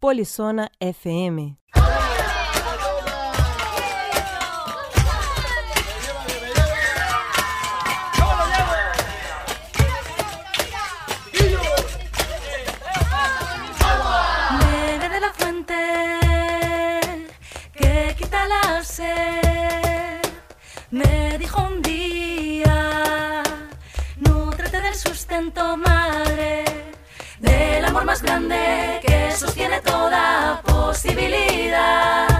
Polizona FM. Me dijo un día, nútrete del sustento, madre, del amor más grande que sostiene toda possibilitat.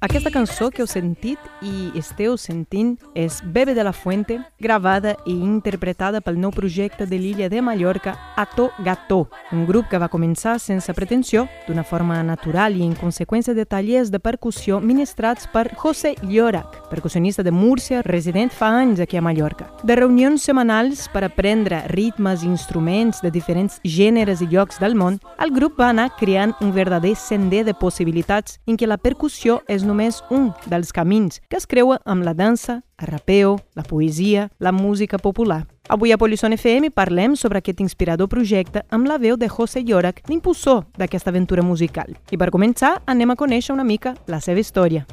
Aquesta cançó que heu sentit i esteu sentint és Bebe de la Fuente, gravada i interpretada pel nou projecte de l'illa de Mallorca, Ato Gató, un grup que va començar sense pretensió, d'una forma natural i en conseqüència de tallers de percussió ministrats per José Llorac, percussionista de Múrcia, resident fa anys aquí a Mallorca. De reunions setmanals per aprendre ritmes i instruments de diferents gèneres i llocs del món, el grup va anar creant un verdader sender de possibilitats en què la percussió és només un dels camins que es creua amb la dansa, el rapeo, la poesia, la música popular. Avui a Polisson FM parlem sobre aquest inspirador projecte amb la veu de José Llorac, l'impulsor d'aquesta aventura musical. I per començar, anem a conèixer una mica la seva història.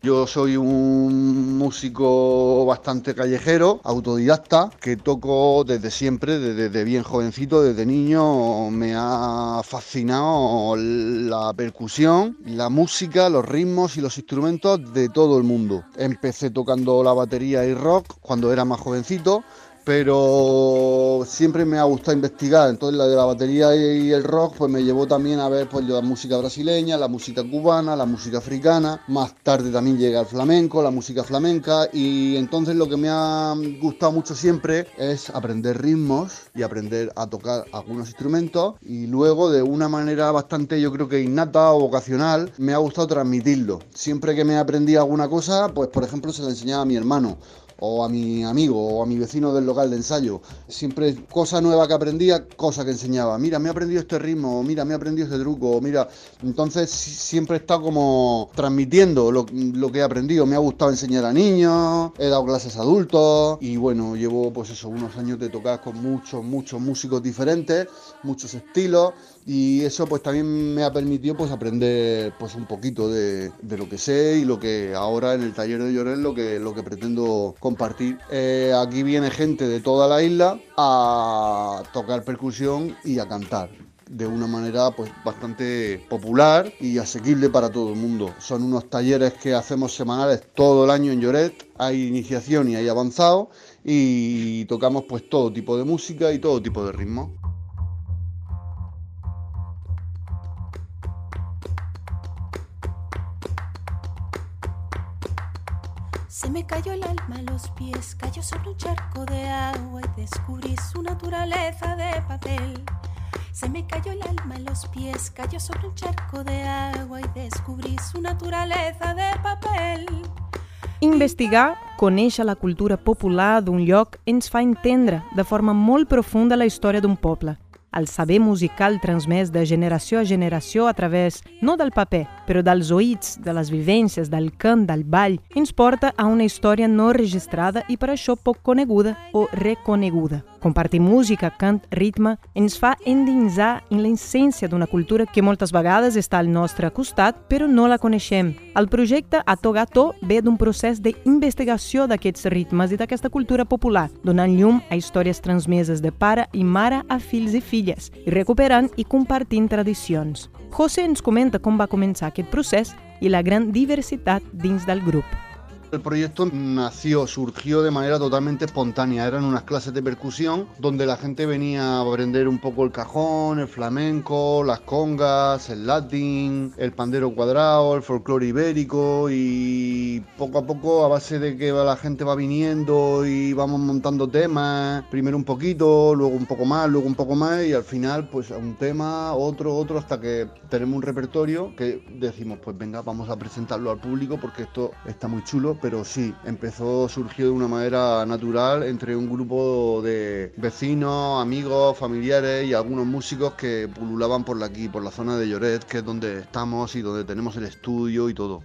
Yo soy un músico bastante callejero, autodidacta, que toco desde siempre, desde, bien jovencito, desde niño. Me ha fascinado la percusión, la música, los ritmos y los instrumentos de todo el mundo. Empecé tocando la batería y rock cuando era más jovencito pero siempre me ha gustado investigar, entonces la de la batería y el rock pues me llevó también a ver pues la música brasileña, la música cubana, la música africana, más tarde también llega el flamenco, la música flamenca. Y entonces lo que me ha gustado mucho siempre es aprender ritmos y aprender a tocar algunos instrumentos. Y luego de una manera bastante yo creo que innata o vocacional me ha gustado transmitirlo. Siempre que me aprendí alguna cosa, pues por ejemplo se la enseñaba a mi hermano o a mi amigo o a mi vecino del local de ensayo. Siempre cosa nueva que aprendía, cosa que enseñaba. Mira, me he aprendido este ritmo, mira, me he aprendido este truco, mira. Entonces siempre he estado como transmitiendo lo, lo, que he aprendido. Me ha gustado enseñar a niños, he dado clases a adultos y bueno, llevo pues eso, unos años de tocar con muchos, muchos músicos diferentes, muchos estilos y eso pues también me ha permitido pues aprender pues un poquito de, de lo que sé y lo que ahora en el taller de Llorel lo que, lo que pretendo compartir. Eh, aquí viene gente de toda la isla a tocar percusión y a cantar de una manera pues bastante popular y asequible para todo el mundo. Son unos talleres que hacemos semanales todo el año en Lloret, hay iniciación y hay avanzado y tocamos pues todo tipo de música y todo tipo de ritmo. Se me cayó el alma a los pies, cayó sobre un charco de agua y descubrí su naturaleza de papel. Se me cayó el alma a los pies, cayó sobre un charco de agua y descubrí su naturaleza de papel. Investigar, conèixer la cultura popular d'un lloc ens fa entendre de forma molt profunda la història d'un poble. El saber musical transmès de generació a generació a través, no del paper, però dels oïts, de les vivències, del cant, del ball, ens porta a una història no registrada i per això poc coneguda o reconeguda. Compartir música, cant, ritme, ens fa endinsar en l'essència d'una cultura que moltes vegades està al nostre costat, però no la coneixem. El projecte Atogato ve d'un procés d'investigació d'aquests ritmes i d'aquesta cultura popular, donant llum a històries transmeses de pare i mare a fills i filles, i recuperant i compartint tradicions. José ens comenta com va començar aquest procés i la gran diversitat dins del grup. El proyecto nació, surgió de manera totalmente espontánea. Eran unas clases de percusión donde la gente venía a aprender un poco el cajón, el flamenco, las congas, el latín, el pandero cuadrado, el folclore ibérico y poco a poco a base de que la gente va viniendo y vamos montando temas, primero un poquito, luego un poco más, luego un poco más y al final pues un tema, otro, otro hasta que tenemos un repertorio que decimos pues venga vamos a presentarlo al público porque esto está muy chulo pero sí, empezó, surgió de una manera natural entre un grupo de vecinos, amigos, familiares y algunos músicos que pululaban por aquí, por la zona de Lloret, que es donde estamos y donde tenemos el estudio y todo.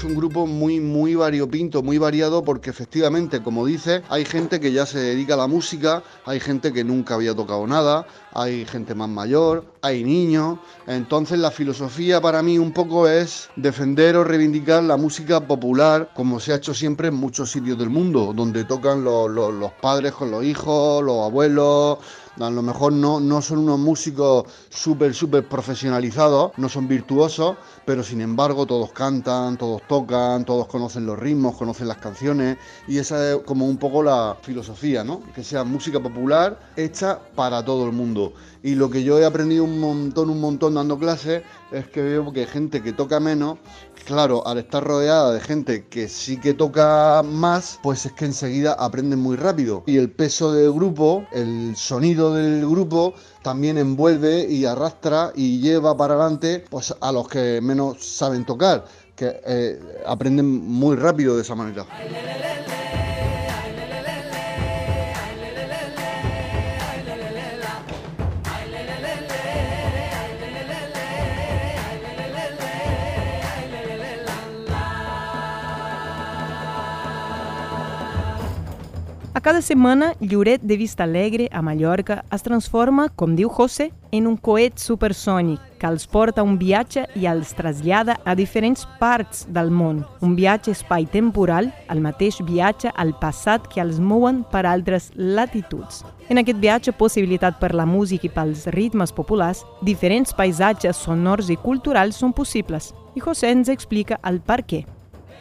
Es un grupo muy, muy variopinto, muy variado, porque efectivamente, como dice, hay gente que ya se dedica a la música, hay gente que nunca había tocado nada, hay gente más mayor, hay niños. Entonces la filosofía para mí un poco es defender o reivindicar la música popular, como se ha hecho siempre en muchos sitios del mundo, donde tocan los, los padres con los hijos, los abuelos, a lo mejor no, no son unos músicos súper, súper profesionalizados, no son virtuosos, pero sin embargo todos cantan, todos tocan, todos conocen los ritmos, conocen las canciones y esa es como un poco la filosofía, ¿no? Que sea música popular hecha para todo el mundo. Y lo que yo he aprendido un montón, un montón dando clases es que veo que gente que toca menos claro, al estar rodeada de gente que sí que toca más, pues es que enseguida aprenden muy rápido. Y el peso del grupo, el sonido del grupo, también envuelve y arrastra y lleva para adelante pues, a los que menos saben tocar, que eh, aprenden muy rápido de esa manera. Cada semana, Lloret de Vista Alegre, a Mallorca, es transforma, com diu José, en un coet supersònic que els porta un viatge i els trasllada a diferents parts del món. Un viatge espai-temporal, el mateix viatge al passat que els mouen per altres latituds. En aquest viatge, possibilitat per la música i pels ritmes populars, diferents paisatges sonors i culturals són possibles. I José ens explica el per què.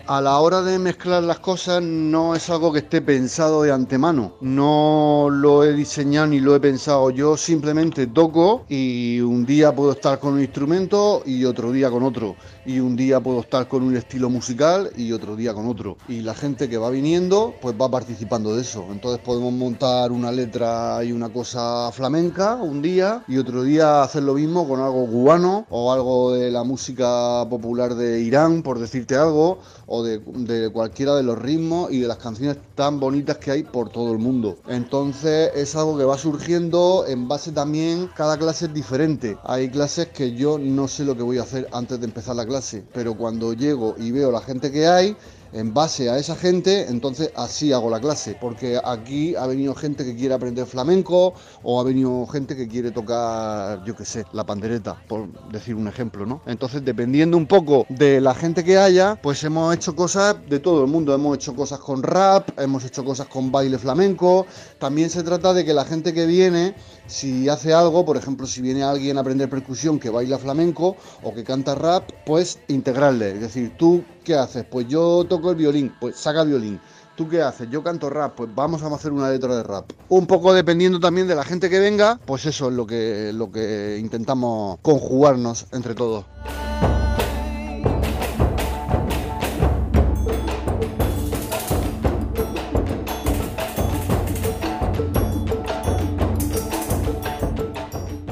A la hora de mezclar las cosas no es algo que esté pensado de antemano. No lo he diseñado ni lo he pensado. Yo simplemente toco y un día puedo estar con un instrumento y otro día con otro. Y un día puedo estar con un estilo musical y otro día con otro. Y la gente que va viniendo pues va participando de eso. Entonces podemos montar una letra y una cosa flamenca un día y otro día hacer lo mismo con algo cubano o algo de la música popular de Irán, por decirte algo de, cualquiera de los ritmos y de las canciones tan bonitas que hay por todo el mundo. Entonces es algo que va surgiendo en base también, cada clase es diferente. Hay clases que yo no sé lo que voy a hacer antes de empezar la clase, pero cuando llego y veo la gente que hay, en base a esa gente, entonces así hago la clase, porque aquí ha venido gente que quiere aprender flamenco o ha venido gente que quiere tocar, yo qué sé, la pandereta, por decir un ejemplo, ¿no? Entonces, dependiendo un poco de la gente que haya, pues hemos hecho cosas de todo el mundo, hemos hecho cosas con rap, hemos hecho cosas con baile flamenco, también se trata de que la gente que viene si hace algo, por ejemplo, si viene alguien a aprender percusión que baila flamenco o que canta rap, pues integrarle. Es decir, tú, ¿qué haces? Pues yo toco el violín, pues saca violín. ¿Tú qué haces? Yo canto rap, pues vamos a hacer una letra de rap. Un poco dependiendo también de la gente que venga, pues eso es lo que, lo que intentamos conjugarnos entre todos.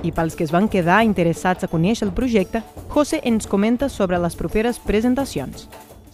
I pels que es van quedar interessats a conèixer el projecte, José ens comenta sobre les properes presentacions.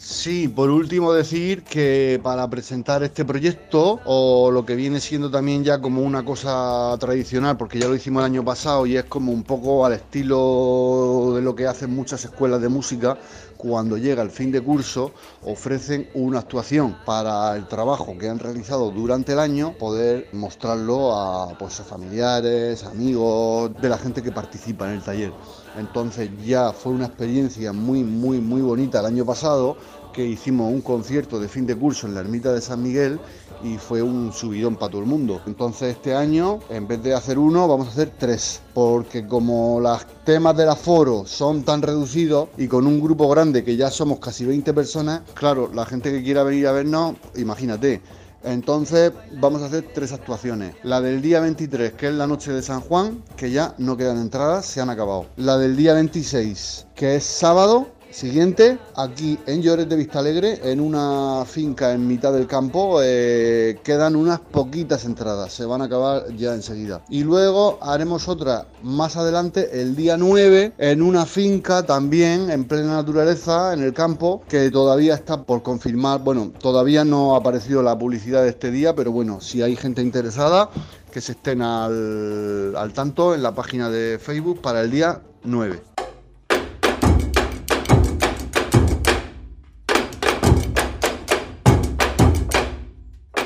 Sí, por último decir que para presentar este proyecto o lo que viene siendo también ya como una cosa tradicional, porque ya lo hicimos el año pasado y es como un poco al estilo de lo que hacen muchas escuelas de música, cuando llega el fin de curso ofrecen una actuación para el trabajo que han realizado durante el año, poder mostrarlo a, pues, familiares, amigos, de la gente que participa en el taller. Entonces ya fue una experiencia muy, muy, muy bonita el año pasado que hicimos un concierto de fin de curso en la ermita de San Miguel y fue un subidón para todo el mundo. Entonces este año, en vez de hacer uno, vamos a hacer tres, porque como los temas del aforo son tan reducidos y con un grupo grande que ya somos casi 20 personas, claro, la gente que quiera venir a vernos, imagínate. Entonces vamos a hacer tres actuaciones. La del día 23, que es la noche de San Juan, que ya no quedan entradas, se han acabado. La del día 26, que es sábado, Siguiente, aquí en Lloret de Vistalegre, en una finca en mitad del campo, eh, quedan unas poquitas entradas, se van a acabar ya enseguida. Y luego haremos otra más adelante, el día 9, en una finca también en plena naturaleza, en el campo, que todavía está por confirmar, bueno, todavía no ha aparecido la publicidad de este día, pero bueno, si hay gente interesada, que se estén al, al tanto en la página de Facebook para el día 9.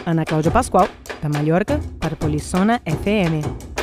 Ana Cláudia Pascoal, de Mallorca, per Polissona FM.